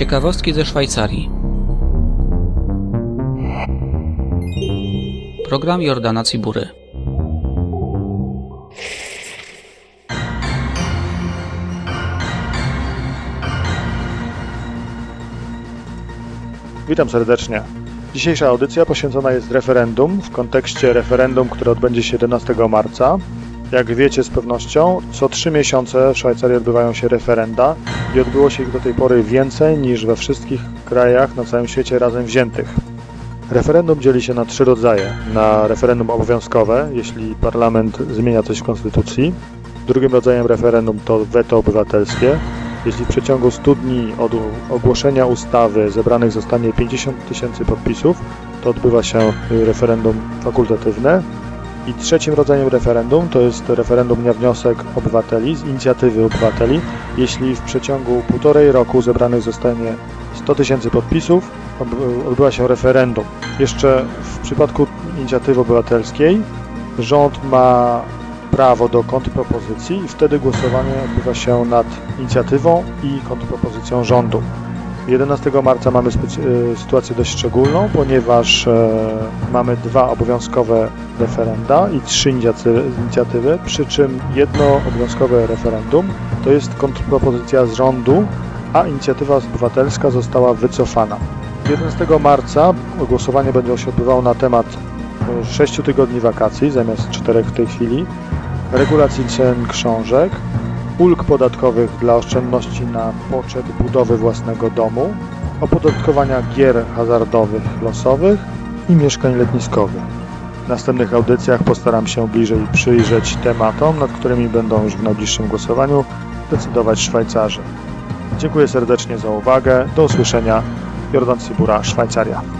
Ciekawostki ze Szwajcarii. Program Jordana Cibury. Witam serdecznie. Dzisiejsza audycja poświęcona jest referendum w kontekście referendum, które odbędzie się 11 marca. Jak wiecie z pewnością, co trzy miesiące w Szwajcarii odbywają się referenda i odbyło się ich do tej pory więcej niż we wszystkich krajach na całym świecie razem wziętych. Referendum dzieli się na trzy rodzaje. Na referendum obowiązkowe, jeśli parlament zmienia coś w konstytucji. Drugim rodzajem referendum to weto obywatelskie, jeśli w przeciągu 100 dni od ogłoszenia ustawy zebranych zostanie 50 tysięcy podpisów, to odbywa się referendum fakultatywne. I trzecim rodzajem referendum to jest referendum na wniosek obywateli, z inicjatywy obywateli. Jeśli w przeciągu półtorej roku zebranych zostanie 100 tysięcy podpisów, odbywa się referendum. Jeszcze w przypadku inicjatywy obywatelskiej rząd ma prawo do kontrpropozycji i wtedy głosowanie odbywa się nad inicjatywą i kontrpropozycją rządu. 11 marca mamy sytuację dość szczególną, ponieważ e, mamy dwa obowiązkowe referenda i trzy inicjatywy, przy czym jedno obowiązkowe referendum to jest kontrpropozycja z rządu, a inicjatywa obywatelska została wycofana. 11 marca głosowanie będzie się odbywało na temat 6 tygodni wakacji zamiast 4 w tej chwili, regulacji cen książek, ulg podatkowych dla oszczędności na poczet budowy własnego domu, opodatkowania gier hazardowych losowych i mieszkań letniskowych. W następnych audycjach postaram się bliżej przyjrzeć tematom, nad którymi będą już w najbliższym głosowaniu decydować Szwajcarzy. Dziękuję serdecznie za uwagę. Do usłyszenia. Jordan Cybura, Szwajcaria.